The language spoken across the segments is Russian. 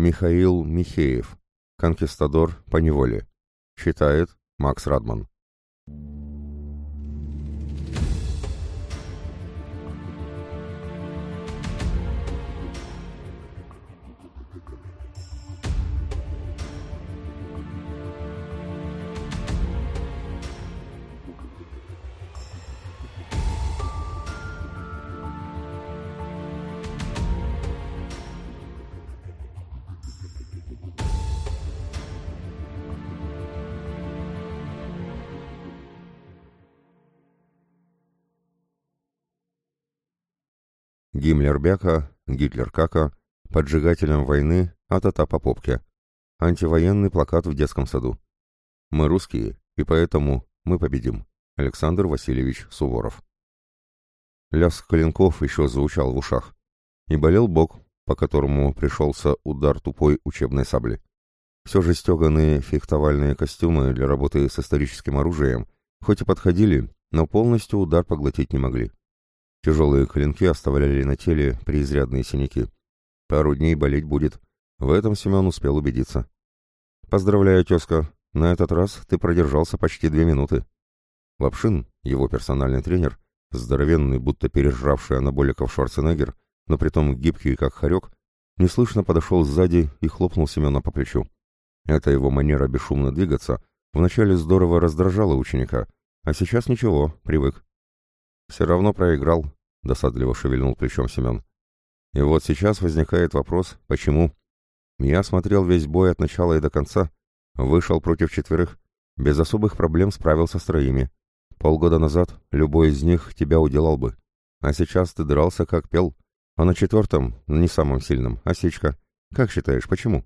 Михаил Михеев. Конкистадор по неволе. Читает Макс Радман. Гиммлер бяка, Гитлер кака, поджигателем войны, а-та-та по попке. Антивоенный плакат в детском саду. Мы русские, и поэтому мы победим. Александр Васильевич Суворов. Лязг клинков еще звучал в ушах. И болел бок, по которому пришелся удар тупой учебной сабли. Все же стеганые фехтовальные костюмы для работы с историческим оружием хоть и подходили, но полностью удар поглотить не могли. Тяжелые клинки оставляли на теле преизрядные синяки. Пару дней болеть будет. В этом Семен успел убедиться. «Поздравляю, тезка. На этот раз ты продержался почти две минуты». Лапшин, его персональный тренер, здоровенный, будто пережравший анаболиков Шварценеггер, но притом гибкий, как хорек, неслышно подошел сзади и хлопнул Семена по плечу. Эта его манера бесшумно двигаться вначале здорово раздражала ученика, а сейчас ничего, привык. «Все равно проиграл», — досадливо шевельнул плечом Семен. «И вот сейчас возникает вопрос, почему?» «Я смотрел весь бой от начала и до конца, вышел против четверых, без особых проблем справился с троими. Полгода назад любой из них тебя уделал бы, а сейчас ты дрался как пел, а на четвертом, не самым сильным, осечка. Как считаешь, почему?»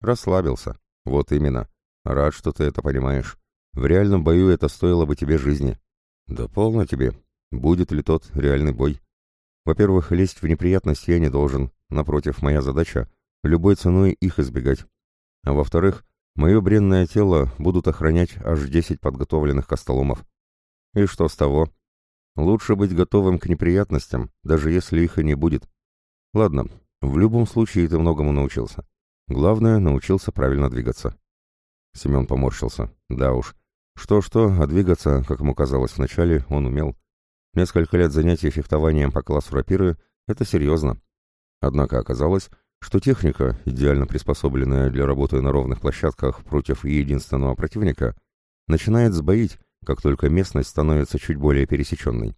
«Расслабился. Вот именно. Рад, что ты это понимаешь. В реальном бою это стоило бы тебе жизни». «Да полно тебе. Будет ли тот реальный бой? Во-первых, лезть в неприятности я не должен. Напротив, моя задача — любой ценой их избегать. А во-вторых, мое бренное тело будут охранять аж десять подготовленных костоломов. И что с того? Лучше быть готовым к неприятностям, даже если их и не будет. Ладно, в любом случае ты многому научился. Главное, научился правильно двигаться. Семен поморщился. Да уж. Что-что, а двигаться, как ему казалось вначале, он умел. Несколько лет занятий фехтованием по классу рапиры — это серьезно. Однако оказалось, что техника, идеально приспособленная для работы на ровных площадках против единственного противника, начинает сбоить, как только местность становится чуть более пересеченной.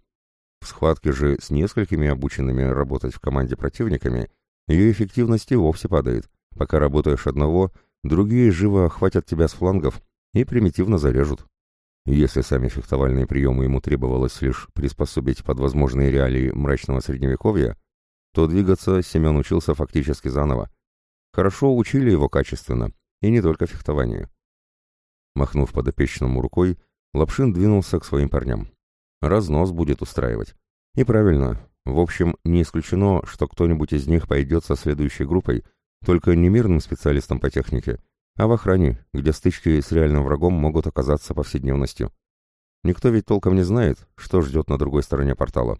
В схватке же с несколькими обученными работать в команде противниками ее эффективность и вовсе падает. Пока работаешь одного, другие живо охватят тебя с флангов и примитивно зарежут. Если сами фехтовальные приемы ему требовалось лишь приспособить под возможные реалии мрачного средневековья, то двигаться Семен учился фактически заново. Хорошо учили его качественно, и не только фехтованию. Махнув подопечному рукой, Лапшин двинулся к своим парням. Разнос будет устраивать. И правильно. В общем, не исключено, что кто-нибудь из них пойдет со следующей группой, только не мирным специалистом по технике, а в охране, где стычки с реальным врагом могут оказаться повседневностью. Никто ведь толком не знает, что ждет на другой стороне портала.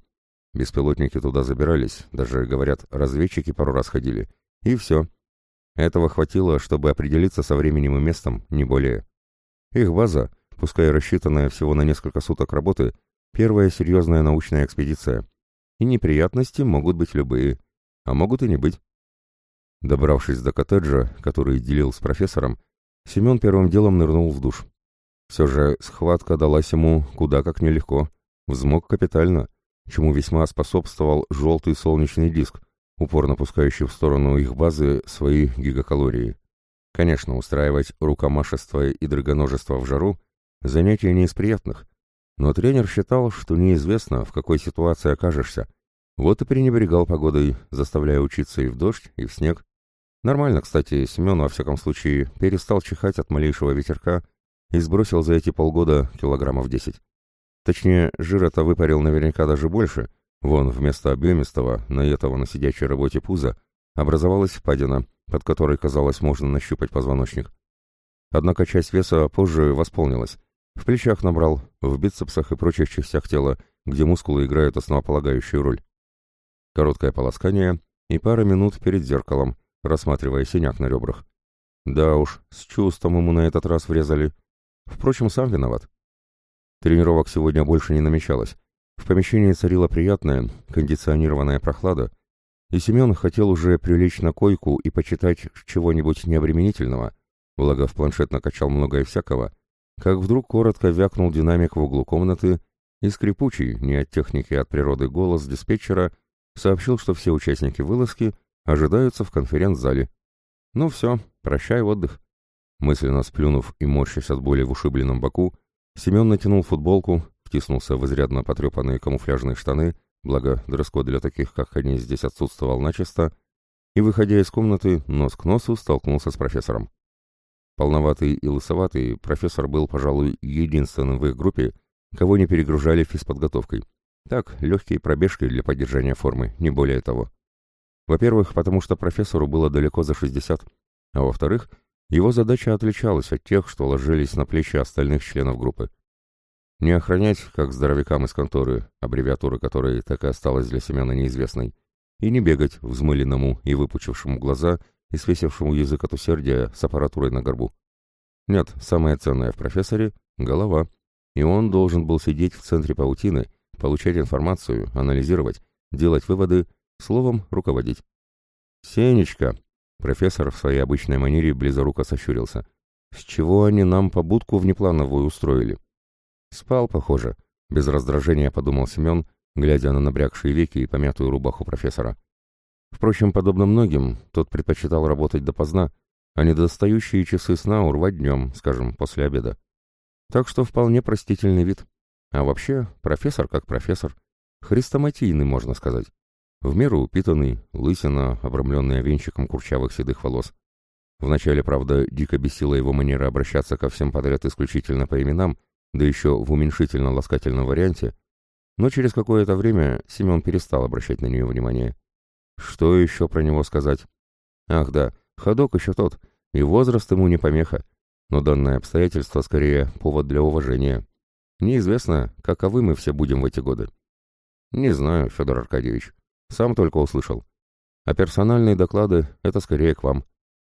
Беспилотники туда забирались, даже, говорят, разведчики пару раз ходили. И все. Этого хватило, чтобы определиться со временем и местом, не более. Их база, пускай рассчитанная всего на несколько суток работы, первая серьезная научная экспедиция. И неприятности могут быть любые, а могут и не быть. Добравшись до коттеджа, который делил с профессором, Семен первым делом нырнул в душ. Все же схватка далась ему куда как нелегко, взмок капитально, чему весьма способствовал желтый солнечный диск, упорно пускающий в сторону их базы свои гигакалории. Конечно, устраивать рукомашество и драгоножество в жару – занятие не из приятных, но тренер считал, что неизвестно, в какой ситуации окажешься, вот и пренебрегал погодой, заставляя учиться и в дождь, и в снег. Нормально, кстати, Семен, во всяком случае, перестал чихать от малейшего ветерка и сбросил за эти полгода килограммов десять. Точнее, жира-то выпарил наверняка даже больше. Вон, вместо объемистого, наетого на сидячей работе пуза, образовалась впадина, под которой, казалось, можно нащупать позвоночник. Однако часть веса позже восполнилась. В плечах набрал, в бицепсах и прочих частях тела, где мускулы играют основополагающую роль. Короткое полоскание и пара минут перед зеркалом, рассматривая синяк на ребрах. Да уж, с чувством ему на этот раз врезали. Впрочем, сам виноват. Тренировок сегодня больше не намечалось. В помещении царила приятная, кондиционированная прохлада, и Семен хотел уже прилечь на койку и почитать чего-нибудь необременительного, благо в планшет накачал многое всякого, как вдруг коротко вякнул динамик в углу комнаты, и скрипучий, не от техники, а от природы голос диспетчера сообщил, что все участники вылазки ожидаются в конференц-зале. Ну все, прощай отдых. Мысленно сплюнув и морщась от боли в ушибленном боку, Семен натянул футболку, втиснулся в изрядно потрепанные камуфляжные штаны, благо дресс-код для таких, как они, здесь отсутствовал начисто, и, выходя из комнаты, нос к носу столкнулся с профессором. Полноватый и лысоватый, профессор был, пожалуй, единственным в их группе, кого не перегружали физподготовкой. Так, легкие пробежки для поддержания формы, не более того. Во-первых, потому что профессору было далеко за 60, а во-вторых, его задача отличалась от тех, что ложились на плечи остальных членов группы. Не охранять, как здоровякам из конторы, аббревиатуры которой так и осталась для Семена неизвестной, и не бегать взмыленному и выпучившему глаза и свесившему язык от усердия с аппаратурой на горбу. Нет, самое ценное в профессоре — голова, и он должен был сидеть в центре паутины, получать информацию, анализировать, делать выводы, словом, руководить. «Сенечка!» — профессор в своей обычной манере близоруко сощурился. «С чего они нам побудку внеплановую устроили?» «Спал, похоже», — без раздражения подумал Семен, глядя на набрякшие веки и помятую рубаху профессора. Впрочем, подобно многим, тот предпочитал работать допоздна, а недостающие часы сна урвать днем, скажем, после обеда. Так что вполне простительный вид. А вообще, профессор как профессор. Хрестоматийный, можно сказать. В меру упитанный, лысина, обрамленная венчиком курчавых седых волос. Вначале, правда, дико бесила его манера обращаться ко всем подряд исключительно по именам, да еще в уменьшительно-ласкательном варианте, но через какое-то время Семен перестал обращать на нее внимание. Что еще про него сказать? Ах да, ходок еще тот, и возраст ему не помеха, но данное обстоятельство скорее повод для уважения. Неизвестно, каковы мы все будем в эти годы. Не знаю, Федор Аркадьевич, сам только услышал. А персональные доклады — это скорее к вам.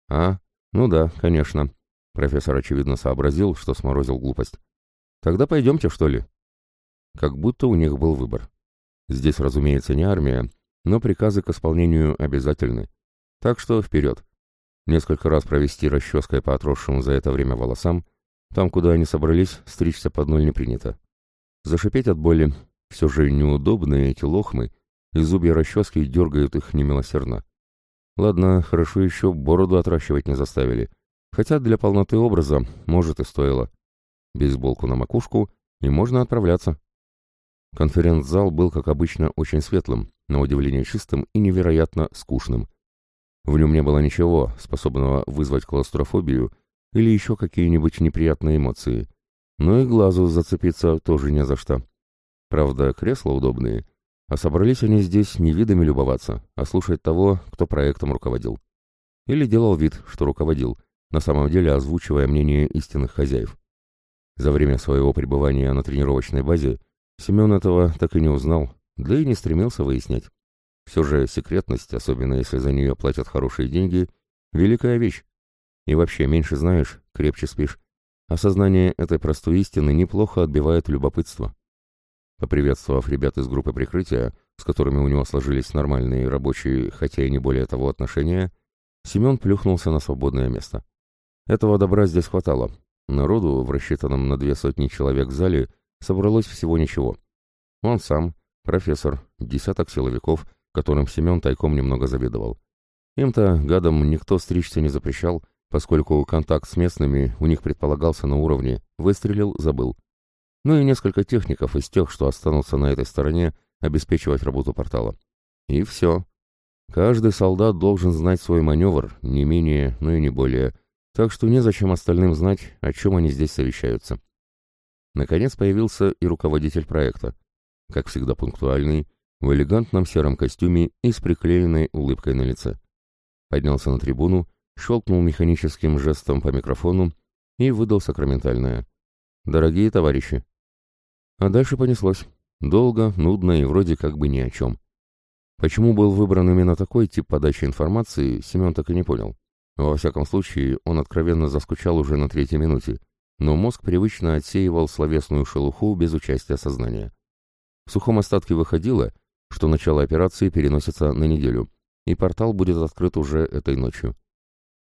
А, ну да, конечно. Профессор, очевидно, сообразил, что сморозил глупость. Тогда пойдемте, что ли? Как будто у них был выбор. Здесь, разумеется, не армия, но приказы к исполнению обязательны. Так что вперед. Несколько раз провести расческой по отросшим за это время волосам, там, куда они собрались, стричься под ноль не принято. Зашипеть от боли, все же неудобные эти лохмы, и зубья расчески дергают их немилосердно. Ладно, хорошо еще бороду отращивать не заставили, хотя для полноты образа, может, и стоило. Бейсболку на макушку, и можно отправляться. Конференц-зал был, как обычно, очень светлым, на удивление чистым и невероятно скучным. В нем не было ничего, способного вызвать клаустрофобию или еще какие-нибудь неприятные эмоции. Но и глазу зацепиться тоже не за что. Правда, кресла удобные, а собрались они здесь не видами любоваться, а слушать того, кто проектом руководил. Или делал вид, что руководил, на самом деле озвучивая мнение истинных хозяев. За время своего пребывания на тренировочной базе Семен этого так и не узнал, да и не стремился выяснять. Все же секретность, особенно если за нее платят хорошие деньги, великая вещь. И вообще, меньше знаешь, крепче спишь. Осознание этой простой истины неплохо отбивает любопытство. Поприветствовав ребят из группы прикрытия, с которыми у него сложились нормальные рабочие, хотя и не более того отношения, Семен плюхнулся на свободное место. Этого добра здесь хватало, Народу, в рассчитанном на две сотни человек в зале, собралось всего ничего. Он сам, профессор, десяток силовиков, которым Семен тайком немного завидовал. Им-то, гадам, никто стричься не запрещал, поскольку контакт с местными у них предполагался на уровне «выстрелил, забыл». Ну и несколько техников из тех, что останутся на этой стороне, обеспечивать работу портала. И все. Каждый солдат должен знать свой маневр, не менее, но и не более, так что незачем остальным знать, о чем они здесь совещаются. Наконец появился и руководитель проекта, как всегда пунктуальный, в элегантном сером костюме и с приклеенной улыбкой на лице. Поднялся на трибуну, щелкнул механическим жестом по микрофону и выдал сакраментальное. «Дорогие товарищи!» А дальше понеслось. Долго, нудно и вроде как бы ни о чем. Почему был выбран именно такой тип подачи информации, Семен так и не понял. Во всяком случае, он откровенно заскучал уже на третьей минуте, но мозг привычно отсеивал словесную шелуху без участия сознания. В сухом остатке выходило, что начало операции переносится на неделю, и портал будет открыт уже этой ночью.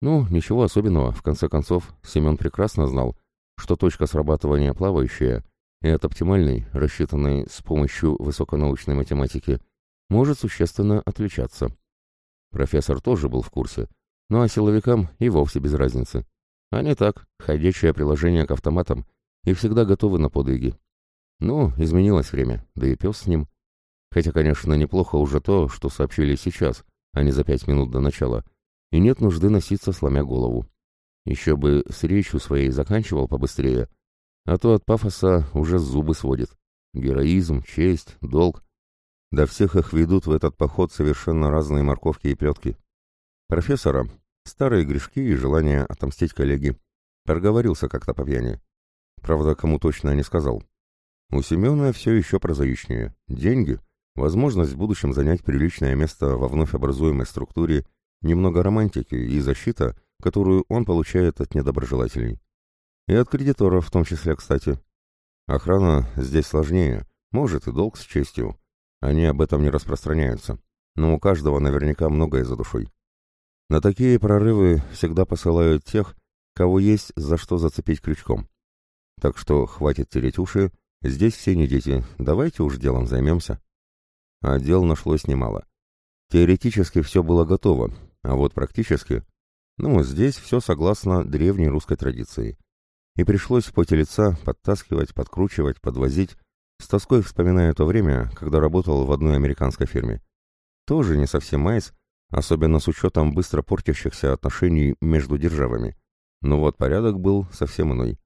Ну, ничего особенного, в конце концов, Семен прекрасно знал, что точка срабатывания плавающая и от оптимальной, рассчитанной с помощью высоконаучной математики, может существенно отличаться. Профессор тоже был в курсе, ну а силовикам и вовсе без разницы. Они так, ходячее приложение к автоматам, и всегда готовы на подвиги. Ну, изменилось время, да и пес с ним. Хотя, конечно, неплохо уже то, что сообщили сейчас, а не за пять минут до начала, и нет нужды носиться, сломя голову. Еще бы с речью своей заканчивал побыстрее, а то от пафоса уже зубы сводит. Героизм, честь, долг. Да всех их ведут в этот поход совершенно разные морковки и плетки. Профессора, старые грешки и желание отомстить коллеге. Проговорился как-то по пьяни. Правда, кому точно не сказал. У Семена все еще прозаичнее. Деньги, возможность в будущем занять приличное место во вновь образуемой структуре, немного романтики и защита, которую он получает от недоброжелателей. И от кредиторов в том числе, кстати. Охрана здесь сложнее, может и долг с честью. Они об этом не распространяются, но у каждого наверняка многое за душой. На такие прорывы всегда посылают тех, кого есть за что зацепить крючком. Так что хватит тереть уши, здесь все не дети, давайте уж делом займемся. А дел нашлось немало. Теоретически все было готово, а вот практически... Ну, здесь все согласно древней русской традиции. И пришлось в поте лица подтаскивать, подкручивать, подвозить, с тоской вспоминая то время, когда работал в одной американской фирме. Тоже не совсем майс, особенно с учетом быстро портящихся отношений между державами. Но вот порядок был совсем иной.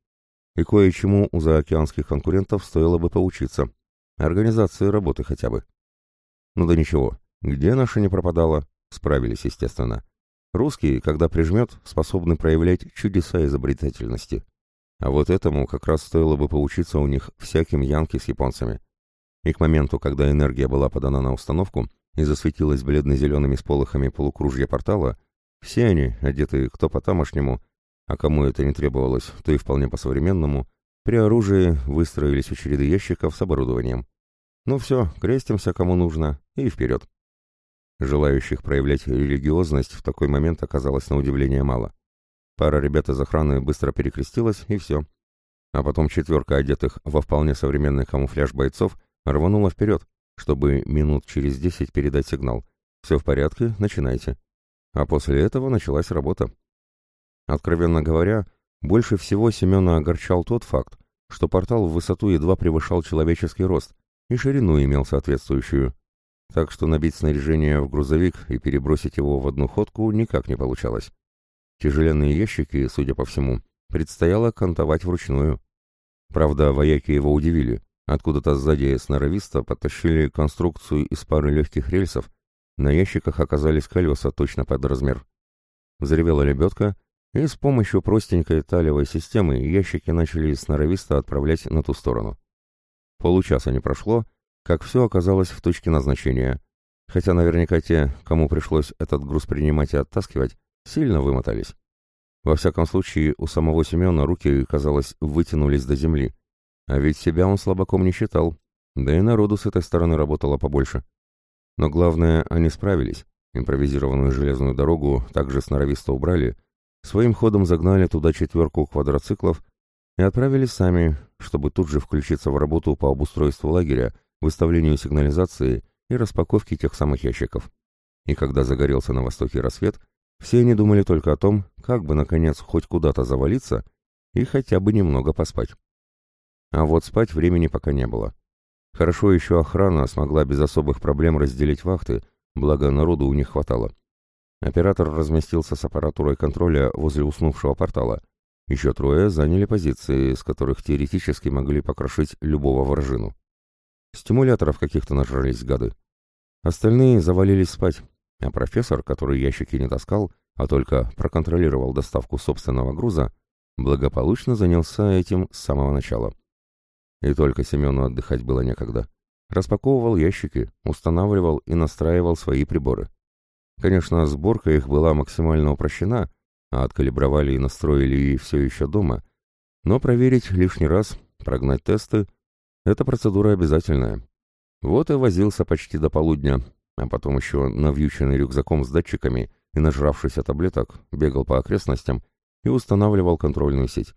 И кое-чему у заокеанских конкурентов стоило бы поучиться. Организации работы хотя бы. Ну да ничего, где наша не пропадала, справились, естественно. Русские, когда прижмет, способны проявлять чудеса изобретательности. А вот этому как раз стоило бы поучиться у них всяким янки с японцами. И к моменту, когда энергия была подана на установку и засветилась бледно-зелеными сполохами полукружья портала, все они, одетые кто по-тамошнему, а кому это не требовалось, то и вполне по-современному, при оружии выстроились в череды ящиков с оборудованием. Ну все, крестимся кому нужно, и вперед. Желающих проявлять религиозность в такой момент оказалось на удивление мало. Пара ребят из охраны быстро перекрестилась, и все. А потом четверка одетых во вполне современный камуфляж бойцов рванула вперед, чтобы минут через десять передать сигнал. «Все в порядке, начинайте». А после этого началась работа. Откровенно говоря, больше всего Семена огорчал тот факт, что портал в высоту едва превышал человеческий рост и ширину имел соответствующую. Так что набить снаряжение в грузовик и перебросить его в одну ходку никак не получалось. Тяжеленные ящики, судя по всему, предстояло кантовать вручную. Правда, вояки его удивили. Откуда-то сзади сноровисто подтащили конструкцию из пары легких рельсов, на ящиках оказались колеса точно под размер. Взревела лебедка, и с помощью простенькой талевой системы ящики начали сноровисто отправлять на ту сторону. Получаса не прошло, как все оказалось в точке назначения, хотя наверняка те, кому пришлось этот груз принимать и оттаскивать, Сильно вымотались. Во всяком случае, у самого Семена руки, казалось, вытянулись до земли. А ведь себя он слабаком не считал, да и народу с этой стороны работало побольше. Но главное, они справились. Импровизированную железную дорогу также сноровисто убрали, своим ходом загнали туда четверку квадроциклов и отправились сами, чтобы тут же включиться в работу по обустройству лагеря, выставлению сигнализации и распаковке тех самых ящиков. И когда загорелся на востоке рассвет, все они думали только о том, как бы, наконец, хоть куда-то завалиться и хотя бы немного поспать. А вот спать времени пока не было. Хорошо еще охрана смогла без особых проблем разделить вахты, благо народу у них хватало. Оператор разместился с аппаратурой контроля возле уснувшего портала. Еще трое заняли позиции, с которых теоретически могли покрошить любого вражину. Стимуляторов каких-то нажрались гады. Остальные завалились спать, а профессор, который ящики не таскал, а только проконтролировал доставку собственного груза, благополучно занялся этим с самого начала. И только Семену отдыхать было некогда. распаковывал ящики, устанавливал и настраивал свои приборы. Конечно, сборка их была максимально упрощена, а откалибровали и настроили и все еще дома, но проверить лишний раз, прогнать тесты — это процедура обязательная. Вот и возился почти до полудня, а потом еще навьюченный рюкзаком с датчиками и нажравшийся таблеток, бегал по окрестностям и устанавливал контрольную сеть.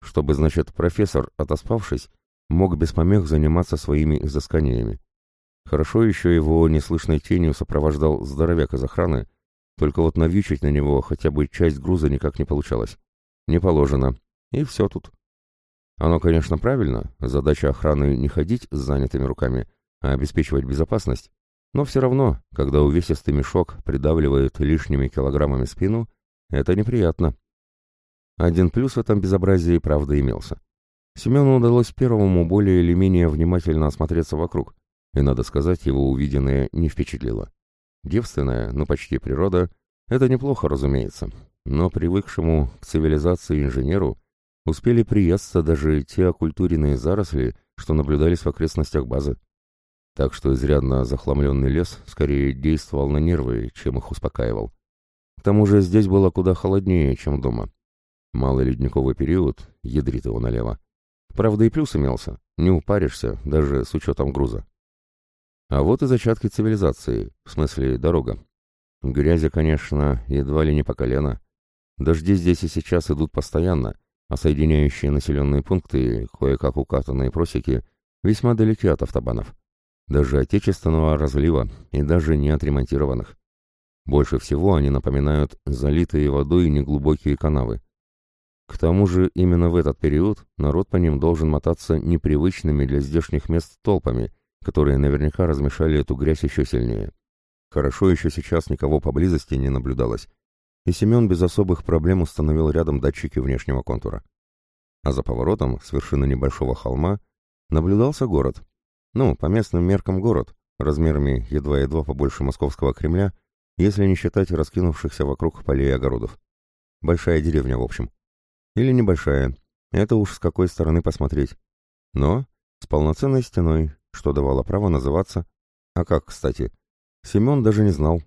Чтобы, значит, профессор, отоспавшись, мог без помех заниматься своими изысканиями. Хорошо еще его неслышной тенью сопровождал здоровяк из охраны, только вот навьючить на него хотя бы часть груза никак не получалось. Не положено. И все тут. Оно, конечно, правильно, задача охраны не ходить с занятыми руками, а обеспечивать безопасность, но все равно, когда увесистый мешок придавливает лишними килограммами спину, это неприятно. Один плюс в этом безобразии, правда, имелся. Семену удалось первому более или менее внимательно осмотреться вокруг, и, надо сказать, его увиденное не впечатлило. Девственная, но почти природа — это неплохо, разумеется, но привыкшему к цивилизации инженеру успели приесться даже те оккультуренные заросли, что наблюдались в окрестностях базы. Так что изрядно захламленный лес скорее действовал на нервы, чем их успокаивал. К тому же здесь было куда холоднее, чем дома. Малый ледниковый период, ядрит его налево. Правда и плюс имелся, не упаришься, даже с учетом груза. А вот и зачатки цивилизации, в смысле дорога. Грязи, конечно, едва ли не по колено. Дожди здесь и сейчас идут постоянно, а соединяющие населенные пункты, кое-как укатанные просеки, весьма далеки от автобанов. Даже отечественного разлива и даже не отремонтированных. Больше всего они напоминают залитые водой неглубокие канавы. К тому же именно в этот период народ по ним должен мотаться непривычными для здешних мест толпами – которые наверняка размешали эту грязь еще сильнее. Хорошо еще сейчас никого поблизости не наблюдалось, и Семен без особых проблем установил рядом датчики внешнего контура. А за поворотом, с вершины небольшого холма, наблюдался город. Ну, по местным меркам город, размерами едва-едва побольше московского Кремля, если не считать раскинувшихся вокруг полей и огородов. Большая деревня, в общем. Или небольшая, это уж с какой стороны посмотреть. Но с полноценной стеной, что давало право называться... А как, кстати? Семен даже не знал.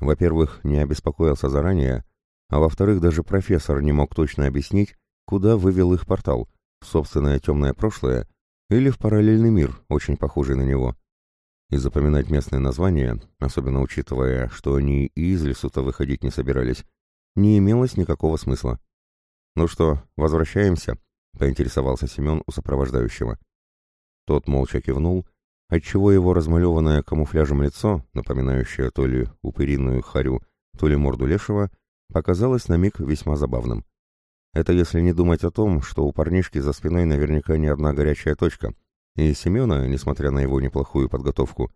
Во-первых, не обеспокоился заранее, а во-вторых, даже профессор не мог точно объяснить, куда вывел их портал, в собственное темное прошлое или в параллельный мир, очень похожий на него. И запоминать местные названия, особенно учитывая, что они и из лесу-то выходить не собирались, не имелось никакого смысла. «Ну что, возвращаемся?» — поинтересовался Семен у сопровождающего. Тот молча кивнул, отчего его размалеванное камуфляжем лицо, напоминающее то ли упыриную харю, то ли морду лешего, показалось на миг весьма забавным. Это если не думать о том, что у парнишки за спиной наверняка не одна горячая точка, и Семена, несмотря на его неплохую подготовку,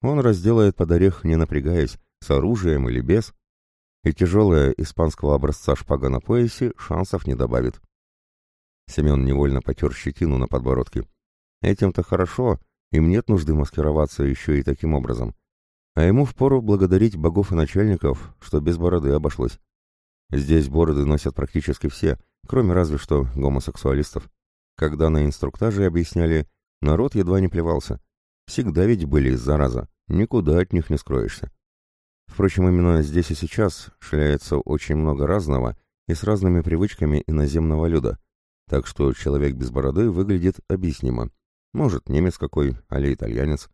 он разделает под орех, не напрягаясь, с оружием или без, и тяжелая испанского образца шпага на поясе шансов не добавит. Семен невольно потер щетину на подбородке. Этим-то хорошо, им нет нужды маскироваться еще и таким образом. А ему впору благодарить богов и начальников, что без бороды обошлось. Здесь бороды носят практически все, кроме разве что гомосексуалистов. Когда на инструктаже объясняли, народ едва не плевался. Всегда ведь были зараза, никуда от них не скроешься. Впрочем, именно здесь и сейчас шляется очень много разного и с разными привычками иноземного люда, так что человек без бороды выглядит объяснимо. Может, немец какой, али итальянец.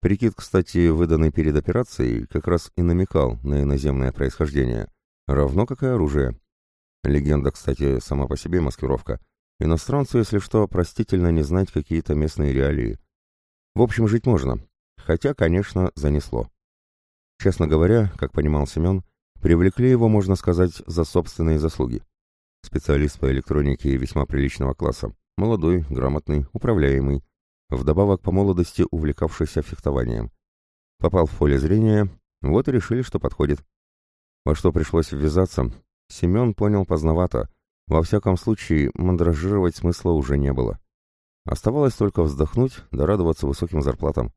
Прикид, кстати, выданный перед операцией, как раз и намекал на иноземное происхождение, равно как и оружие. Легенда, кстати, сама по себе маскировка. Иностранцу, если что, простительно не знать какие-то местные реалии. В общем, жить можно. Хотя, конечно, занесло. Честно говоря, как понимал Семен, привлекли его, можно сказать, за собственные заслуги. Специалист по электронике весьма приличного класса. Молодой, грамотный, управляемый, вдобавок по молодости увлекавшийся фехтованием. Попал в поле зрения, вот и решили, что подходит. Во что пришлось ввязаться, Семен понял поздновато, во всяком случае мандражировать смысла уже не было. Оставалось только вздохнуть да радоваться высоким зарплатам.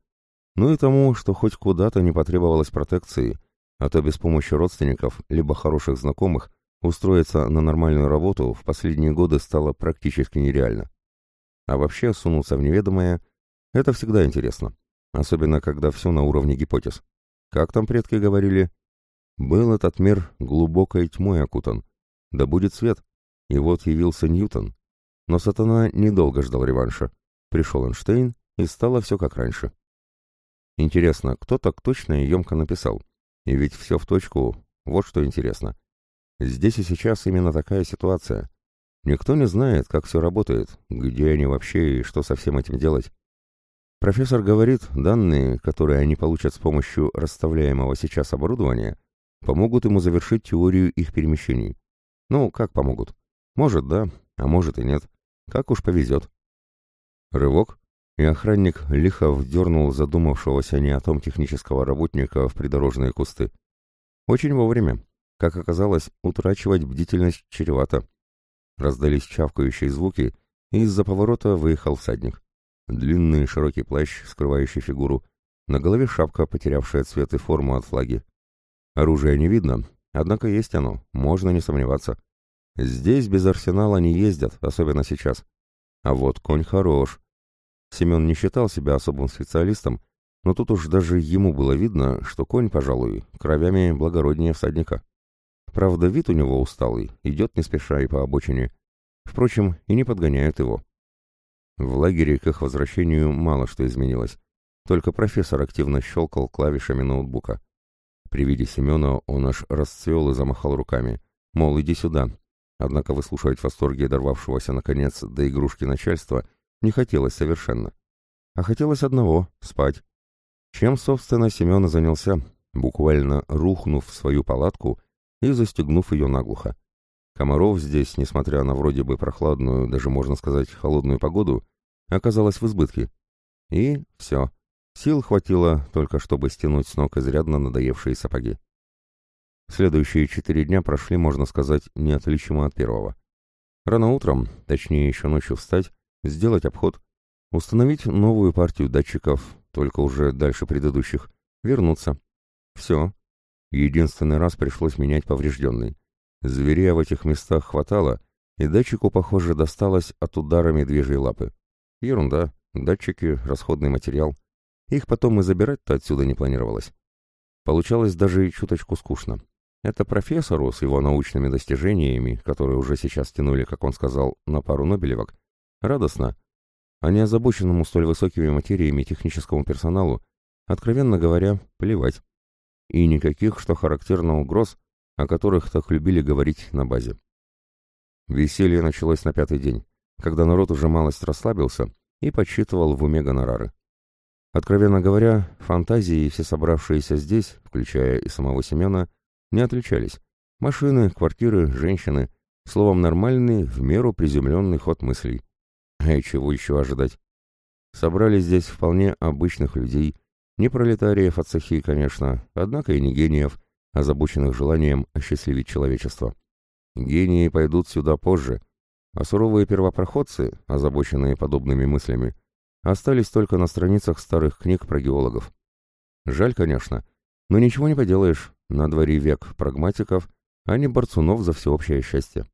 Ну и тому, что хоть куда-то не потребовалось протекции, а то без помощи родственников либо хороших знакомых Устроиться на нормальную работу в последние годы стало практически нереально. А вообще сунуться в неведомое – это всегда интересно. особенно когда все на уровне гипотез. Как там предки говорили? Был этот мир глубокой тьмой окутан. Да будет свет. И вот явился Ньютон. Но сатана недолго ждал реванша. Пришел Эйнштейн, и стало все как раньше. Интересно, кто так точно и емко написал? И ведь все в точку, вот что интересно. Здесь и сейчас именно такая ситуация. Никто не знает, как все работает, где они вообще и что со всем этим делать. Профессор говорит, данные, которые они получат с помощью расставляемого сейчас оборудования, помогут ему завершить теорию их перемещений. Ну, как помогут? Может, да, а может и нет. Как уж повезет. Рывок, и охранник лихо вдернул задумавшегося не о том технического работника в придорожные кусты. Очень вовремя. Как оказалось, утрачивать бдительность чревато. Раздались чавкающие звуки, и из-за поворота выехал всадник. Длинный широкий плащ, скрывающий фигуру, на голове шапка, потерявшая цвет и форму от флаги. Оружия не видно, однако есть оно, можно не сомневаться. Здесь без арсенала не ездят, особенно сейчас. А вот конь хорош. Семен не считал себя особым специалистом, но тут уж даже ему было видно, что конь, пожалуй, кровями благороднее всадника. Правда, вид у него усталый, идет не спеша и по обочине. Впрочем, и не подгоняют его. В лагере к их возвращению мало что изменилось. Только профессор активно щелкал клавишами ноутбука. При виде Семена он аж расцвел и замахал руками. Мол, иди сюда. Однако выслушивать восторги дорвавшегося, наконец, до игрушки начальства не хотелось совершенно. А хотелось одного — спать. Чем, собственно, Семен занялся, буквально рухнув в свою палатку и застегнув ее наглухо. Комаров здесь, несмотря на вроде бы прохладную, даже можно сказать холодную погоду, оказалось в избытке. И все. Сил хватило только, чтобы стянуть с ног изрядно надоевшие сапоги. Следующие четыре дня прошли, можно сказать, неотличимо от первого. Рано утром, точнее еще ночью встать, сделать обход, установить новую партию датчиков, только уже дальше предыдущих, вернуться. Все. Единственный раз пришлось менять поврежденный. Зверя в этих местах хватало, и датчику, похоже, досталось от удара медвежьей лапы. Ерунда, датчики, расходный материал. Их потом и забирать-то отсюда не планировалось. Получалось даже и чуточку скучно. Это профессору с его научными достижениями, которые уже сейчас тянули, как он сказал, на пару Нобелевок, радостно, а не озабоченному столь высокими материями техническому персоналу, откровенно говоря, плевать. И никаких, что характерно, угроз, о которых так любили говорить на базе. Веселье началось на пятый день, когда народ уже малость расслабился и подсчитывал в уме гонорары. Откровенно говоря, фантазии все собравшиеся здесь, включая и самого Семена, не отличались. Машины, квартиры, женщины, словом, нормальный, в меру приземленный ход мыслей. А и чего еще ожидать? Собрали здесь вполне обычных людей, не пролетариев от цехи, конечно, однако и не гениев, озабоченных желанием осчастливить человечество. Гении пойдут сюда позже, а суровые первопроходцы, озабоченные подобными мыслями, остались только на страницах старых книг про геологов. Жаль, конечно, но ничего не поделаешь, на дворе век прагматиков, а не борцунов за всеобщее счастье.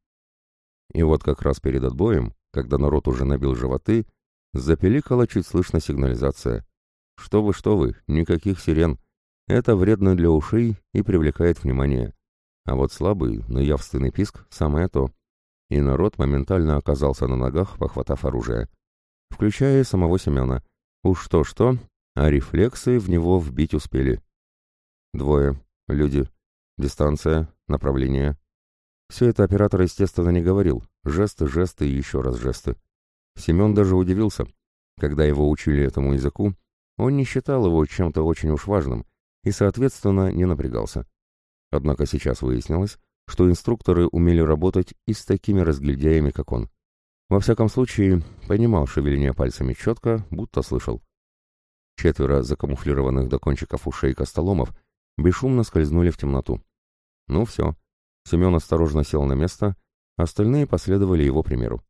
И вот как раз перед отбоем, когда народ уже набил животы, запеликала чуть слышно сигнализация. Что вы, что вы, никаких сирен. Это вредно для ушей и привлекает внимание. А вот слабый, но явственный писк – самое то. И народ моментально оказался на ногах, похватав оружие. Включая самого Семена. Уж то-что, а рефлексы в него вбить успели. Двое. Люди. Дистанция. Направление. Все это оператор, естественно, не говорил. Жесты, жесты и еще раз жесты. Семен даже удивился. Когда его учили этому языку, он не считал его чем-то очень уж важным и, соответственно, не напрягался. Однако сейчас выяснилось, что инструкторы умели работать и с такими разгильдяями, как он. Во всяком случае, понимал шевеление пальцами четко, будто слышал. Четверо закамуфлированных до кончиков ушей костоломов бесшумно скользнули в темноту. Ну все, Семен осторожно сел на место, остальные последовали его примеру.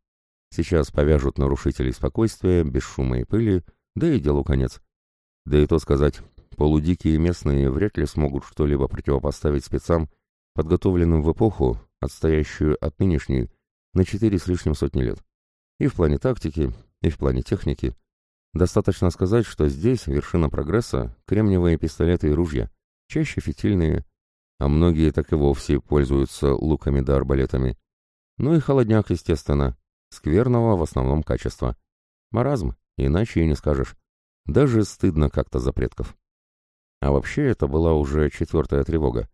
Сейчас повяжут нарушителей спокойствия, без шума и пыли, да и делу конец. Да и то сказать, полудикие местные вряд ли смогут что-либо противопоставить спецам, подготовленным в эпоху, отстоящую от нынешней, на четыре с лишним сотни лет. И в плане тактики, и в плане техники. Достаточно сказать, что здесь вершина прогресса — кремниевые пистолеты и ружья, чаще фитильные, а многие так и вовсе пользуются луками да арбалетами. Ну и холодняк, естественно, скверного в основном качества. Маразм, иначе и не скажешь. Даже стыдно как-то за предков. А вообще это была уже четвертая тревога.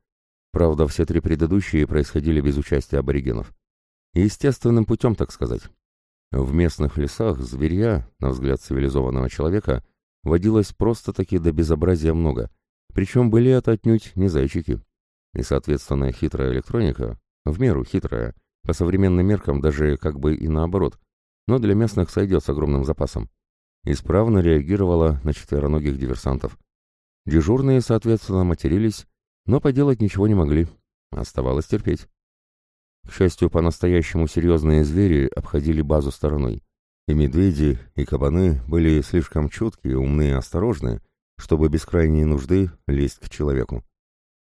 Правда, все три предыдущие происходили без участия аборигенов. Естественным путем, так сказать. В местных лесах зверья, на взгляд цивилизованного человека, водилось просто-таки до безобразия много, причем были это отнюдь не зайчики. И, соответственно, хитрая электроника, в меру хитрая, по современным меркам даже как бы и наоборот, но для местных сойдет с огромным запасом, исправно реагировала на четвероногих диверсантов. Дежурные, соответственно, матерились, но поделать ничего не могли, оставалось терпеть. К счастью, по-настоящему серьезные звери обходили базу стороной. И медведи, и кабаны были слишком чуткие, умные и осторожны, чтобы без крайней нужды лезть к человеку.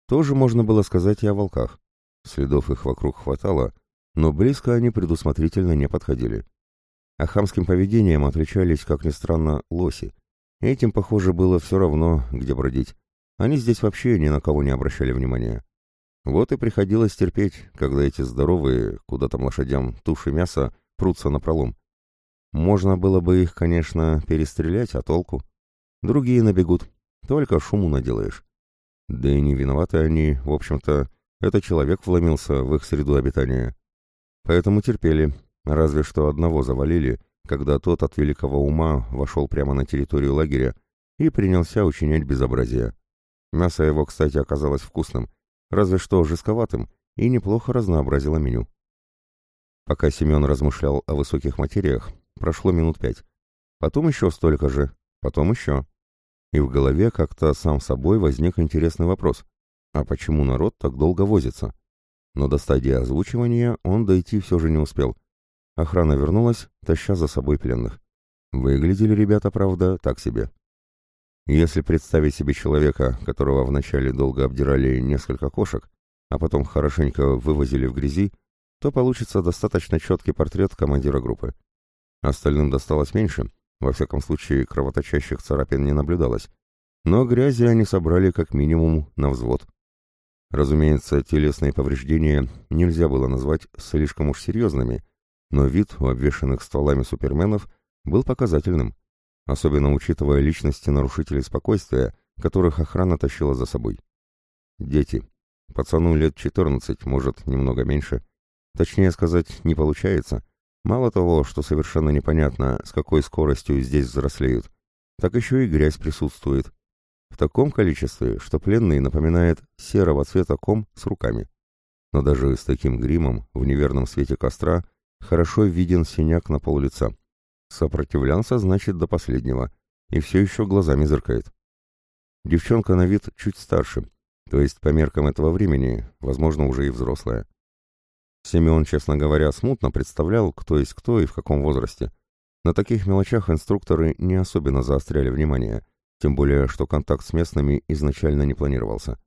Тоже можно было сказать и о волках. Следов их вокруг хватало, но близко они предусмотрительно не подходили. А хамским поведением отличались, как ни странно, лоси. Этим, похоже, было все равно, где бродить. Они здесь вообще ни на кого не обращали внимания. Вот и приходилось терпеть, когда эти здоровые, куда там лошадям, туши мяса прутся на пролом. Можно было бы их, конечно, перестрелять, а толку? Другие набегут, только шуму наделаешь. Да и не виноваты они, в общем-то, это человек вломился в их среду обитания. Поэтому терпели, разве что одного завалили, когда тот от великого ума вошел прямо на территорию лагеря и принялся учинять безобразие. Мясо его, кстати, оказалось вкусным, разве что жестковатым, и неплохо разнообразило меню. Пока Семен размышлял о высоких материях, прошло минут пять. Потом еще столько же, потом еще. И в голове как-то сам собой возник интересный вопрос. А почему народ так долго возится? Но до стадии озвучивания он дойти все же не успел. Охрана вернулась, таща за собой пленных. Выглядели ребята, правда, так себе. Если представить себе человека, которого вначале долго обдирали несколько кошек, а потом хорошенько вывозили в грязи, то получится достаточно четкий портрет командира группы. Остальным досталось меньше, во всяком случае кровоточащих царапин не наблюдалось, но грязи они собрали как минимум на взвод. Разумеется, телесные повреждения нельзя было назвать слишком уж серьезными, но вид у обвешанных стволами суперменов был показательным особенно учитывая личности нарушителей спокойствия, которых охрана тащила за собой. Дети. Пацану лет 14, может, немного меньше. Точнее сказать, не получается. Мало того, что совершенно непонятно, с какой скоростью здесь взрослеют, так еще и грязь присутствует. В таком количестве, что пленный напоминает серого цвета ком с руками. Но даже с таким гримом, в неверном свете костра, хорошо виден синяк на пол лица. Сопротивлялся, значит, до последнего, и все еще глазами зыркает. Девчонка на вид чуть старше, то есть по меркам этого времени, возможно, уже и взрослая. Семен, честно говоря, смутно представлял, кто есть кто и в каком возрасте. На таких мелочах инструкторы не особенно заостряли внимание, тем более, что контакт с местными изначально не планировался.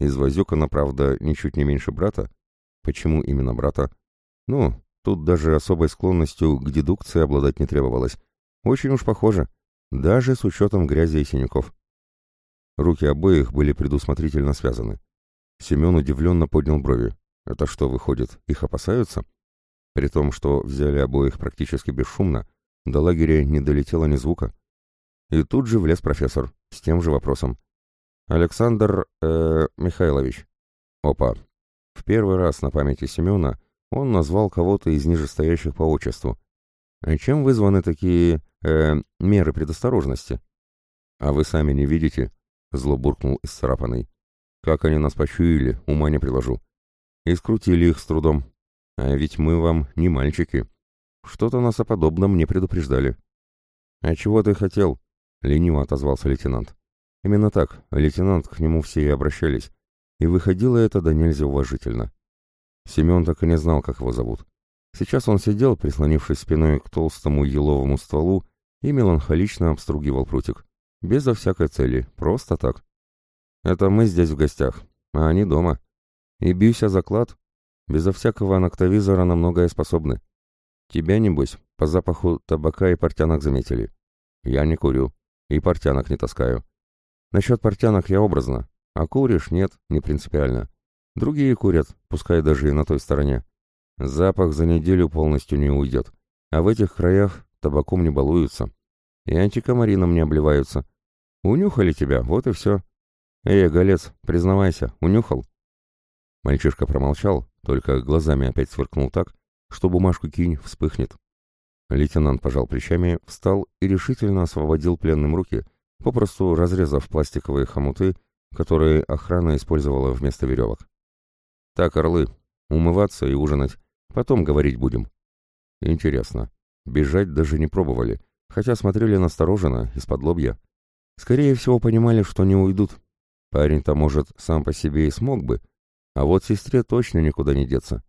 Из Вазюкана, правда, ничуть не меньше брата. Почему именно брата? Ну, Тут даже особой склонностью к дедукции обладать не требовалось. Очень уж похоже, даже с учетом грязи и синяков. Руки обоих были предусмотрительно связаны. Семен удивленно поднял брови. Это что, выходит, их опасаются? При том, что взяли обоих практически бесшумно, до лагеря не долетело ни звука. И тут же влез профессор с тем же вопросом. «Александр... Э, Михайлович». Опа. В первый раз на памяти Семена он назвал кого-то из нижестоящих по отчеству. А чем вызваны такие, э, меры предосторожности? А вы сами не видите? Зло буркнул исцарапанный. Как они нас почуяли, ума не приложу. И скрутили их с трудом. А ведь мы вам не мальчики. Что-то нас о подобном не предупреждали. А чего ты хотел? Лениво отозвался лейтенант. Именно так, лейтенант к нему все и обращались. И выходило это до нельзя уважительно. Семен так и не знал, как его зовут. Сейчас он сидел, прислонившись спиной к толстому еловому стволу, и меланхолично обстругивал прутик. Безо всякой цели, просто так. Это мы здесь в гостях, а они дома. И бьюсь о заклад, безо всякого ноктовизора на многое способны. Тебя, небось, по запаху табака и портянок заметили. Я не курю. И портянок не таскаю. Насчет портянок я образно. А куришь? Нет, не принципиально. Другие курят, пускай даже и на той стороне. Запах за неделю полностью не уйдет. А в этих краях табаком не балуются. И антикомарином не обливаются. Унюхали тебя, вот и все. Эй, голец, признавайся, унюхал? Мальчишка промолчал, только глазами опять сверкнул так, что бумажку кинь, вспыхнет. Лейтенант пожал плечами, встал и решительно освободил пленным руки, попросту разрезав пластиковые хомуты, которые охрана использовала вместо веревок. «Так, орлы, умываться и ужинать, потом говорить будем». Интересно, бежать даже не пробовали, хотя смотрели настороженно, из-под лобья. Скорее всего, понимали, что не уйдут. Парень-то, может, сам по себе и смог бы, а вот сестре точно никуда не деться.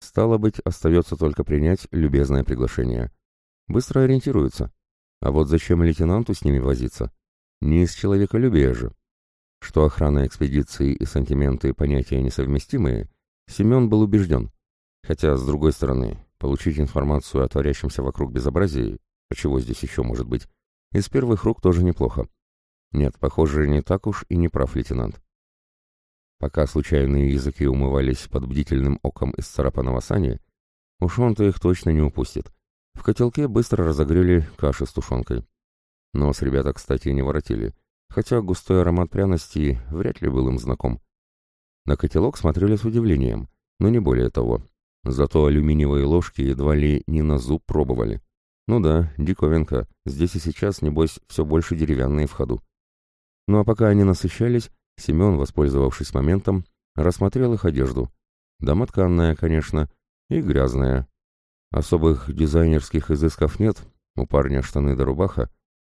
Стало быть, остается только принять любезное приглашение. Быстро ориентируются. А вот зачем лейтенанту с ними возиться? Не из человеколюбия же. Что охрана экспедиции и сантименты понятия несовместимые, Семен был убежден. Хотя, с другой стороны, получить информацию о творящемся вокруг безобразии, а чего здесь еще может быть, из первых рук тоже неплохо. Нет, похоже, не так уж и не прав лейтенант. Пока случайные языки умывались под бдительным оком из царапанного сани, уж он-то их точно не упустит. В котелке быстро разогрели каши с тушенкой. Нос ребята, кстати, не воротили, хотя густой аромат пряностей вряд ли был им знаком. На котелок смотрели с удивлением, но не более того. Зато алюминиевые ложки едва ли не на зуб пробовали. Ну да, диковинка, здесь и сейчас, небось, все больше деревянные в ходу. Ну а пока они насыщались, Семен, воспользовавшись моментом, рассмотрел их одежду. Домотканная, конечно, и грязная. Особых дизайнерских изысков нет, у парня штаны да рубаха,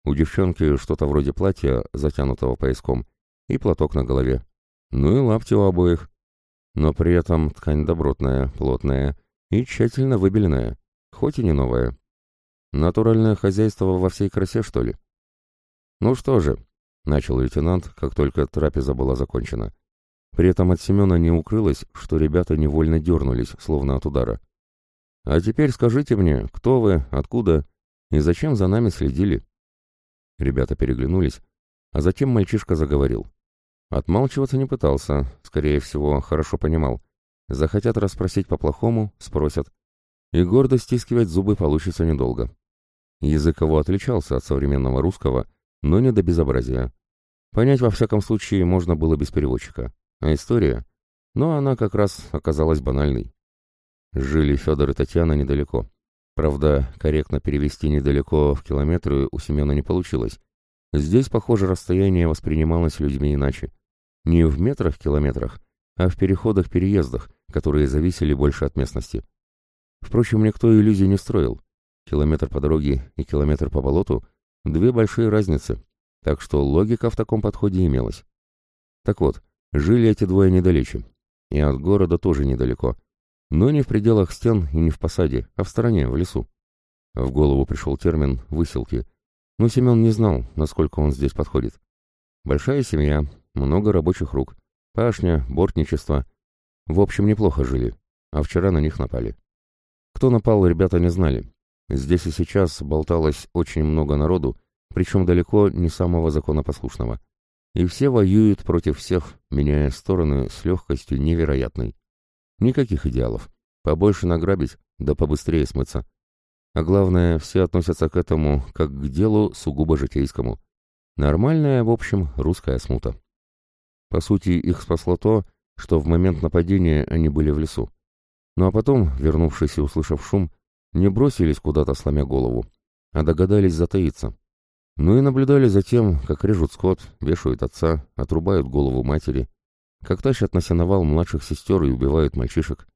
у девчонки что-то вроде платья, затянутого пояском, и платок на голове. Ну и лапти у обоих. Но при этом ткань добротная, плотная и тщательно выбеленная, хоть и не новая. Натуральное хозяйство во всей красе, что ли? Ну что же, начал лейтенант, как только трапеза была закончена. При этом от Семена не укрылось, что ребята невольно дернулись, словно от удара. «А теперь скажите мне, кто вы, откуда и зачем за нами следили?» Ребята переглянулись, а затем мальчишка заговорил. Отмалчиваться не пытался, скорее всего, хорошо понимал. Захотят расспросить по-плохому, спросят. И гордо стискивать зубы получится недолго. Язык его отличался от современного русского, но не до безобразия. Понять, во всяком случае, можно было без переводчика. А история? Но она как раз оказалась банальной. Жили Федор и Татьяна недалеко. Правда, корректно перевести недалеко в километры у Семена не получилось. Здесь, похоже, расстояние воспринималось людьми иначе. Не в метрах-километрах, а в переходах-переездах, которые зависели больше от местности. Впрочем, никто иллюзий не строил. Километр по дороге и километр по болоту — две большие разницы, так что логика в таком подходе имелась. Так вот, жили эти двое недалече, и от города тоже недалеко, но не в пределах стен и не в посаде, а в стороне, в лесу. В голову пришел термин «выселки», но Семен не знал, насколько он здесь подходит. Большая семья, много рабочих рук, пашня, бортничество. В общем, неплохо жили, а вчера на них напали. Кто напал, ребята не знали. Здесь и сейчас болталось очень много народу, причем далеко не самого законопослушного. И все воюют против всех, меняя стороны с легкостью невероятной. Никаких идеалов. Побольше награбить, да побыстрее смыться. А главное, все относятся к этому как к делу сугубо житейскому. Нормальная, в общем, русская смута. По сути, их спасло то, что в момент нападения они были в лесу. Ну а потом, вернувшись и услышав шум, не бросились куда-то, сломя голову, а догадались затаиться. Ну и наблюдали за тем, как режут скот, вешают отца, отрубают голову матери, как тащат на сеновал младших сестер и убивают мальчишек.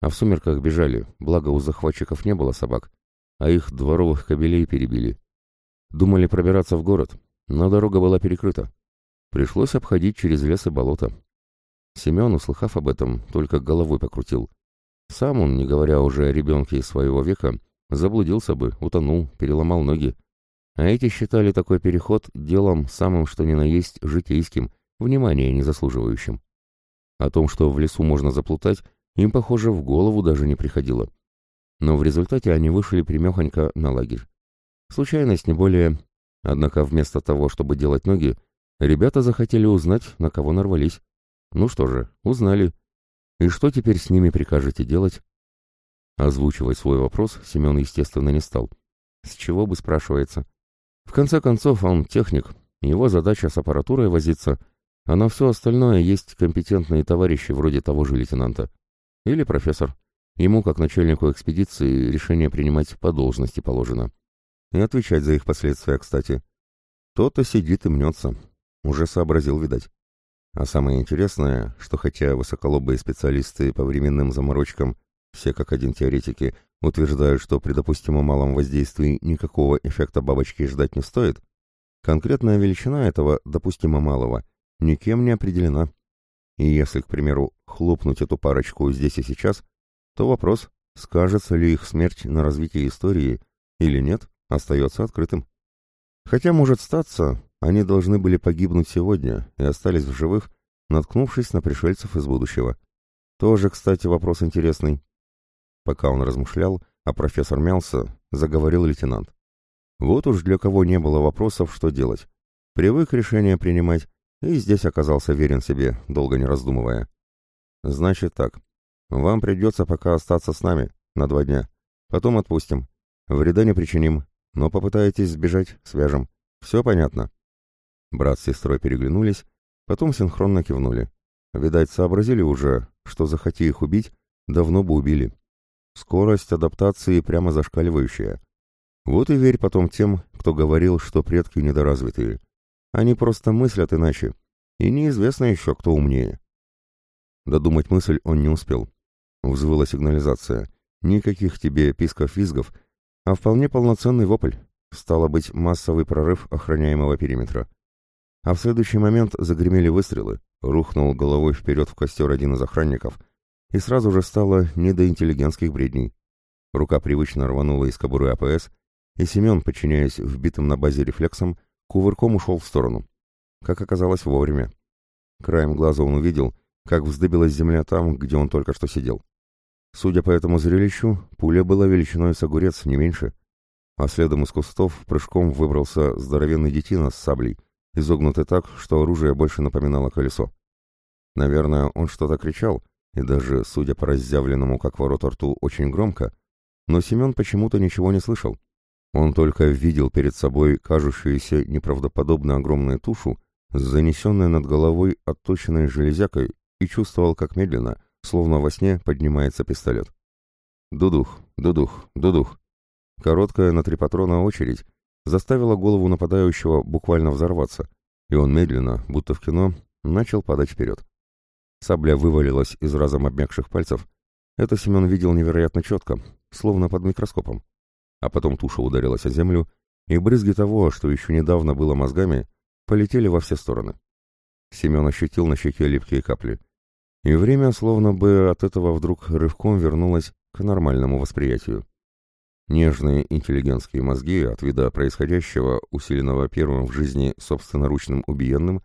А в сумерках бежали, благо у захватчиков не было собак, а их дворовых кобелей перебили. Думали пробираться в город, но дорога была перекрыта. Пришлось обходить через лес и болото. Семен, услыхав об этом, только головой покрутил. Сам он, не говоря уже о ребенке своего века, заблудился бы, утонул, переломал ноги. А эти считали такой переход делом самым что ни на есть житейским, внимания не заслуживающим. О том, что в лесу можно заплутать, им, похоже, в голову даже не приходило. Но в результате они вышли примехонько на лагерь. Случайность не более, Однако вместо того, чтобы делать ноги, ребята захотели узнать, на кого нарвались. Ну что же, узнали. И что теперь с ними прикажете делать? Озвучивать свой вопрос Семен, естественно, не стал. С чего бы, спрашивается. В конце концов, он техник, его задача с аппаратурой возиться, а на все остальное есть компетентные товарищи вроде того же лейтенанта. Или профессор. Ему, как начальнику экспедиции, решение принимать по должности положено. И отвечать за их последствия, кстати. То-то сидит и мнется. Уже сообразил, видать. А самое интересное, что хотя высоколобые специалисты по временным заморочкам, все как один теоретики, утверждают, что при допустимо малом воздействии никакого эффекта бабочки ждать не стоит, конкретная величина этого допустимо малого никем не определена. И если, к примеру, хлопнуть эту парочку здесь и сейчас, то вопрос, скажется ли их смерть на развитии истории или нет, остается открытым. Хотя, может статься, они должны были погибнуть сегодня и остались в живых, наткнувшись на пришельцев из будущего. Тоже, кстати, вопрос интересный. Пока он размышлял, а профессор мялся, заговорил лейтенант. Вот уж для кого не было вопросов, что делать. Привык решение принимать, и здесь оказался верен себе, долго не раздумывая. Значит так, вам придется пока остаться с нами, на два дня. Потом отпустим. Вреда не причиним, но попытаетесь сбежать, свяжем. Все понятно?» Брат с сестрой переглянулись, потом синхронно кивнули. Видать, сообразили уже, что захоти их убить, давно бы убили. Скорость адаптации прямо зашкаливающая. Вот и верь потом тем, кто говорил, что предки недоразвитые. Они просто мыслят иначе, и неизвестно еще, кто умнее. Додумать мысль он не успел. Взвыла сигнализация. Никаких тебе писков-визгов, а вполне полноценный вопль. Стало быть, массовый прорыв охраняемого периметра. А в следующий момент загремели выстрелы, рухнул головой вперед в костер один из охранников, и сразу же стало не до интеллигентских бредней. Рука привычно рванула из кобуры АПС, и Семен, подчиняясь вбитым на базе рефлексам, кувырком ушел в сторону. Как оказалось, вовремя. Краем глаза он увидел, как вздыбилась земля там, где он только что сидел. Судя по этому зрелищу, пуля была величиной с огурец, не меньше. А следом из кустов прыжком выбрался здоровенный детина с саблей, изогнутый так, что оружие больше напоминало колесо. Наверное, он что-то кричал, и даже, судя по разъявленному как ворот рту, очень громко, но Семен почему-то ничего не слышал. Он только видел перед собой кажущуюся неправдоподобно огромную тушу занесенной над головой отточенной железякой и чувствовал, как медленно, словно во сне поднимается пистолет. Дудух, дудух, дудух. Короткая на три патрона очередь заставила голову нападающего буквально взорваться, и он медленно, будто в кино, начал падать вперед. Сабля вывалилась из разом обмякших пальцев. Это Семен видел невероятно четко, словно под микроскопом. А потом туша ударилась о землю, и брызги того, что еще недавно было мозгами, полетели во все стороны. Семен ощутил на щеке липкие капли и время словно бы от этого вдруг рывком вернулось к нормальному восприятию. Нежные интеллигентские мозги от вида происходящего, усиленного первым в жизни собственноручным убиенным,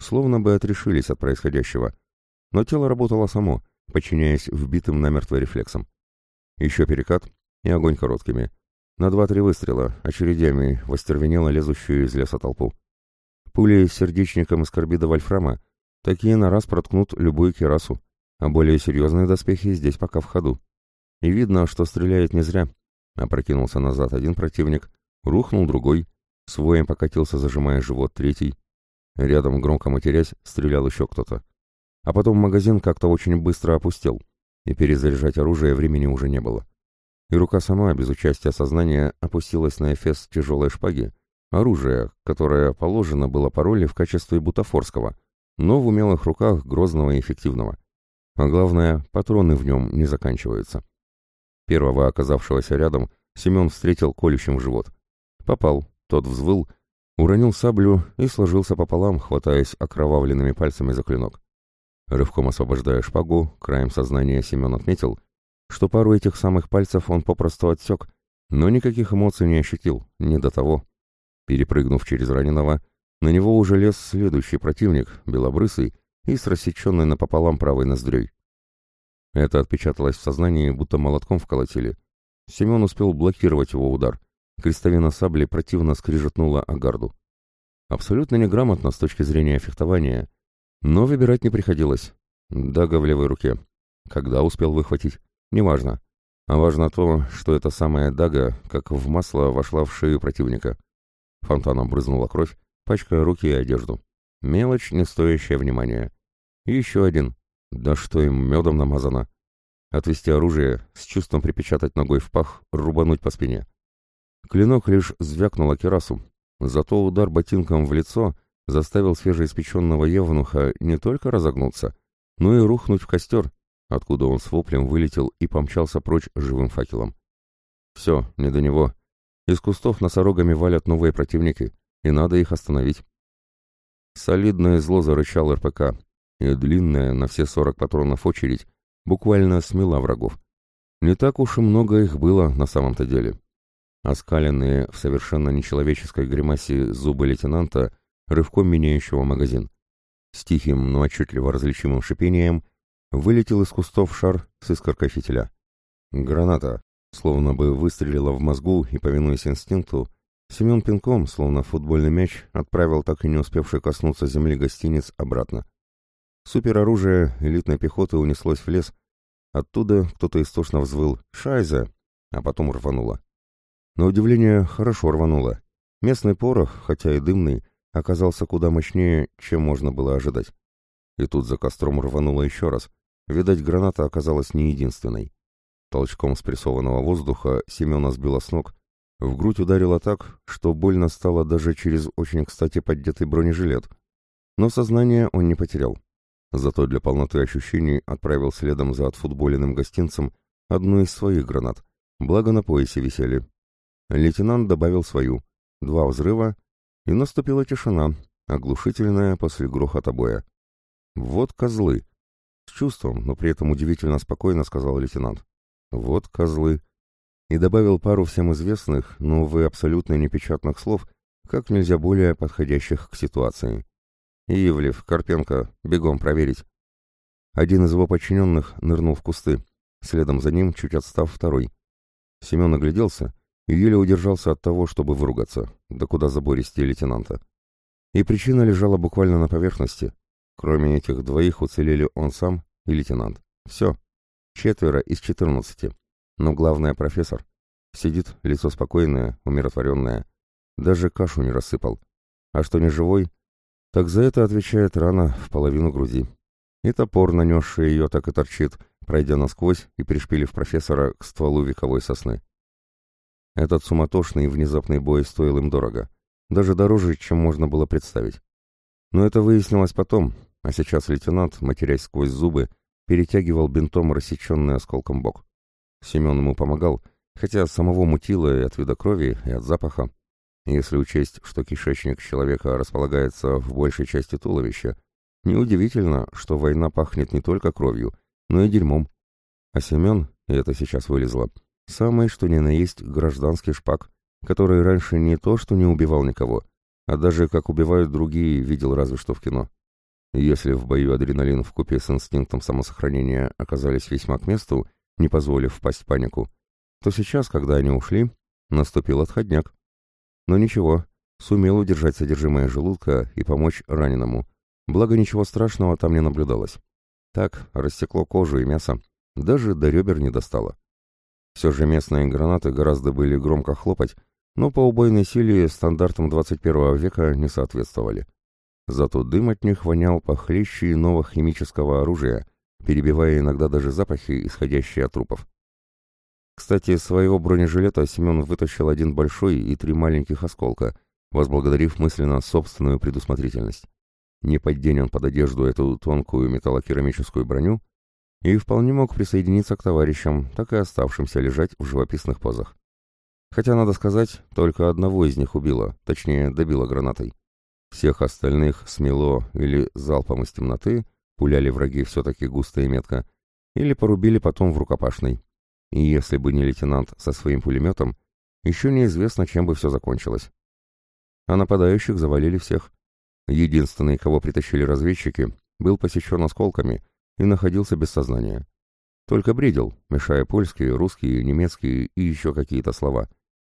словно бы отрешились от происходящего, но тело работало само, подчиняясь вбитым намертво рефлексам. Еще перекат и огонь короткими. На два-три выстрела, очередями, востервенело лезущую из леса толпу. Пули с сердечником из карбида вольфрама Такие на раз проткнут любую керасу, а более серьезные доспехи здесь пока в ходу. И видно, что стреляет не зря. Опрокинулся назад один противник, рухнул другой, своим покатился, зажимая живот третий. Рядом, громко матерясь, стрелял еще кто-то. А потом магазин как-то очень быстро опустел, и перезаряжать оружие времени уже не было. И рука сама, без участия сознания, опустилась на эфес тяжелой шпаги, оружие, которое положено было по роли в качестве бутафорского — но в умелых руках грозного и эффективного. А главное, патроны в нем не заканчиваются. Первого оказавшегося рядом Семен встретил колющим в живот. Попал, тот взвыл, уронил саблю и сложился пополам, хватаясь окровавленными пальцами за клинок. Рывком освобождая шпагу, краем сознания Семен отметил, что пару этих самых пальцев он попросту отсек, но никаких эмоций не ощутил, не до того. Перепрыгнув через раненого, на него уже лез следующий противник, белобрысый и с рассеченной напополам правой ноздрёй. Это отпечаталось в сознании, будто молотком вколотили. Семен успел блокировать его удар, Крестовина сабли противно скрижетнула о гарду. Абсолютно неграмотно с точки зрения фехтования, но выбирать не приходилось. Дага в левой руке. Когда успел выхватить? Неважно. А важно то, что эта самая дага, как в масло, вошла в шею противника. Фонтаном брызнула кровь, пачкая руки и одежду. Мелочь, не стоящая внимания. Еще один. Да что им медом намазано. Отвести оружие, с чувством припечатать ногой в пах, рубануть по спине. Клинок лишь звякнул о керасу, зато удар ботинком в лицо заставил свежеиспеченного евнуха не только разогнуться, но и рухнуть в костер, откуда он с воплем вылетел и помчался прочь живым факелом. Все, не до него. Из кустов носорогами валят новые противники, и надо их остановить. Солидное зло зарычал РПК, и длинная на все сорок патронов очередь буквально смела врагов. Не так уж и много их было на самом-то деле. Оскаленные в совершенно нечеловеческой гримасе зубы лейтенанта, рывком меняющего магазин. С тихим, но отчетливо различимым шипением вылетел из кустов шар с искоркой фитиля. Граната, словно бы выстрелила в мозгу и, повинуясь инстинкту, Семен пинком, словно футбольный мяч, отправил так и не успевший коснуться земли гостиниц обратно. Супероружие элитной пехоты унеслось в лес. Оттуда кто-то истошно взвыл «Шайза!», а потом рвануло. На удивление, хорошо рвануло. Местный порох, хотя и дымный, оказался куда мощнее, чем можно было ожидать. И тут за костром рвануло еще раз. Видать, граната оказалась не единственной. Толчком спрессованного воздуха Семена сбила с ног. В грудь ударило так, что больно стало даже через очень кстати поддетый бронежилет. Но сознание он не потерял. Зато для полноты ощущений отправил следом за отфутболенным гостинцем одну из своих гранат, благо на поясе висели. Лейтенант добавил свою. Два взрыва, и наступила тишина, оглушительная после грохота боя. «Вот козлы!» С чувством, но при этом удивительно спокойно сказал лейтенант. «Вот козлы!» И добавил пару всем известных, но, увы, абсолютно непечатных слов, как нельзя более подходящих к ситуации. «Ивлев, Карпенко, бегом проверить!» Один из его подчиненных нырнул в кусты, следом за ним, чуть отстав, второй. Семен огляделся и еле удержался от того, чтобы выругаться, да куда забористее лейтенанта. И причина лежала буквально на поверхности. Кроме этих двоих уцелели он сам и лейтенант. Все. Четверо из четырнадцати. Но главное профессор. Сидит, лицо спокойное, умиротворенное. Даже кашу не рассыпал. А что не живой, так за это отвечает рана в половину груди. И топор, нанесший ее, так и торчит, пройдя насквозь и пришпилив профессора к стволу вековой сосны. Этот суматошный внезапный бой стоил им дорого. Даже дороже, чем можно было представить. Но это выяснилось потом, а сейчас лейтенант, матерясь сквозь зубы, перетягивал бинтом рассеченный осколком бок. Семен ему помогал, хотя самого мутило и от вида крови, и от запаха. Если учесть, что кишечник человека располагается в большей части туловища, неудивительно, что война пахнет не только кровью, но и дерьмом. А Семен, и это сейчас вылезло, Самый, что ни на есть, гражданский шпак, который раньше не то, что не убивал никого, а даже как убивают другие, видел разве что в кино. Если в бою адреналин в купе с инстинктом самосохранения оказались весьма к месту, не позволив впасть в панику, то сейчас, когда они ушли, наступил отходняк. Но ничего, сумел удержать содержимое желудка и помочь раненому. Благо ничего страшного там не наблюдалось. Так, рассекло кожу и мясо, даже до ребер не достало. Все же местные гранаты гораздо были громко хлопать, но по убойной силе стандартам 21 века не соответствовали. Зато дым от них вонял похлеще нового химического оружия, перебивая иногда даже запахи, исходящие от трупов. Кстати, из своего бронежилета Семен вытащил один большой и три маленьких осколка, возблагодарив мысленно собственную предусмотрительность. Не поддень он под одежду эту тонкую металлокерамическую броню, и вполне мог присоединиться к товарищам, так и оставшимся лежать в живописных позах. Хотя, надо сказать, только одного из них убило, точнее, добило гранатой. Всех остальных смело или залпом из темноты пуляли враги все-таки густо и метко, или порубили потом в рукопашной. И если бы не лейтенант со своим пулеметом, еще неизвестно, чем бы все закончилось. А нападающих завалили всех. Единственный, кого притащили разведчики, был посечен осколками — и находился без сознания. Только бредил, мешая польские, русские, немецкие и еще какие-то слова.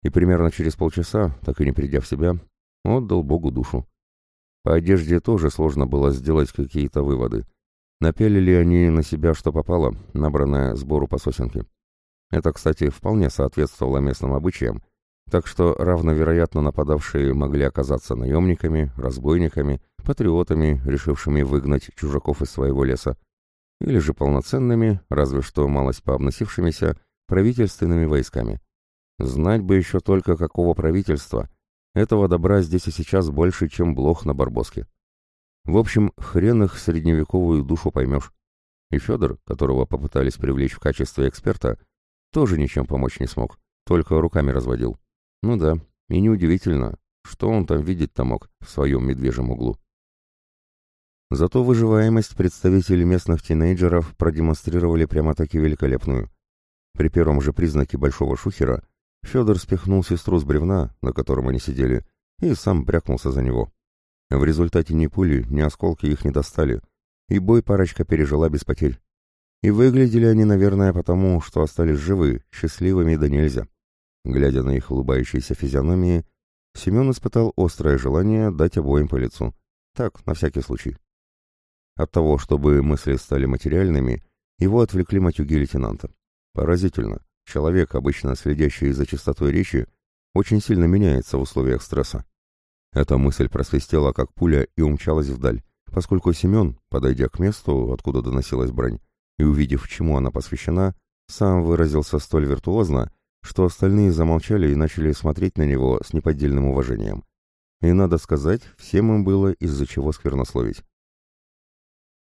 и примерно через полчаса, так и не придя в себя, отдал Богу душу. По одежде тоже сложно было сделать какие-то выводы. Напялили они на себя что попало, набранное сбору по сосенке. Это, кстати, вполне соответствовало местным обычаям, так что равновероятно нападавшие могли оказаться наемниками, разбойниками, патриотами, решившими выгнать чужаков из своего леса, или же полноценными, разве что малость пообносившимися, правительственными войсками. Знать бы еще только какого правительства. Этого добра здесь и сейчас больше, чем блох на Барбоске. В общем, хрен их средневековую душу поймешь. И Федор, которого попытались привлечь в качестве эксперта, тоже ничем помочь не смог, только руками разводил. Ну да, и неудивительно, что он там видеть-то мог в своем медвежьем углу. Зато выживаемость представителей местных тинейджеров продемонстрировали прямо-таки великолепную. При первом же признаке большого шухера Федор спихнул сестру с бревна, на котором они сидели, и сам брякнулся за него. В результате ни пули, ни осколки их не достали, и бой парочка пережила без потерь. И выглядели они, наверное, потому, что остались живы, счастливыми да нельзя. Глядя на их улыбающиеся физиономии, Семен испытал острое желание дать обоим по лицу. Так, на всякий случай. От того, чтобы мысли стали материальными, его отвлекли матюги лейтенанта. Поразительно. Человек, обычно следящий за чистотой речи, очень сильно меняется в условиях стресса. Эта мысль просвистела, как пуля, и умчалась вдаль, поскольку Семен, подойдя к месту, откуда доносилась брань, и увидев, чему она посвящена, сам выразился столь виртуозно, что остальные замолчали и начали смотреть на него с неподдельным уважением. И, надо сказать, всем им было из-за чего сквернословить.